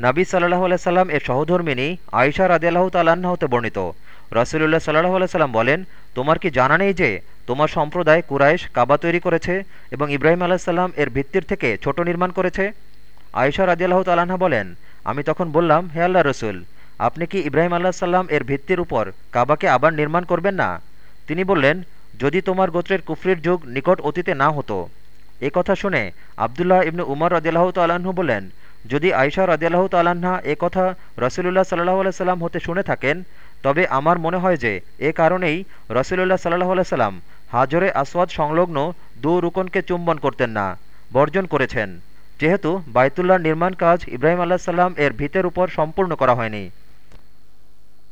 নাবী সাল্লাহ সাল্লাম এর সহধর্মিনী আয়সা রাদিয়াল্লাহ তাল্লাহ্ন হতে বর্ণিত। রসুলুল্লাহ সাল্লাহ সাল্লাম বলেন, তোমার কি জানা নেই যে তোমার সম্প্রদায় কুরাইশ কাবা তৈরি করেছে এবং ইব্রাহিম আলাহিসাল্লাম এর ভিত্তির থেকে ছোট নির্মাণ করেছে? আয়সা রাদিয়াল্লাহ তাল্লাহা বলেন, আমি তখন বললাম, হে আল্লাহ রসুল, আপনি কি ইব্রাহিম আল্লাহ সাল্লাম এর ভিত্তির উপর কাবাকে আবার নির্মাণ করবেন না? তিনি বললেন, যদি তোমার গোত্রের কুফরির যুগ নিকট অতীতে না হতো। এ কথা শুনে আবদুল্লাহ ইবনু উমর রদিয়াল্লাহ তাল্লাহ্ন বললেন যদি আয়সা রদিয়াল্লাহ তাল্লাহা এ কথা রসুলুল্লাহ সাল্লাহ সাল্লাম হতে শুনে থাকেন, তবে আমার মনে হয় যে এ কারণেই রসুলুল্লাহ সাল্লাহ সাল্লাম হাজরে আসওয়াদ সংলগ্ন দু রুকনকে চুম্বন করতেন না, বর্জন করেছেন। যেহেতু বায়তুল্লাহ নির্মাণ কাজ ইব্রাহিম আল্লাহ সাল্লাম এর ভিতের উপর সম্পূর্ণ করা হয়নি।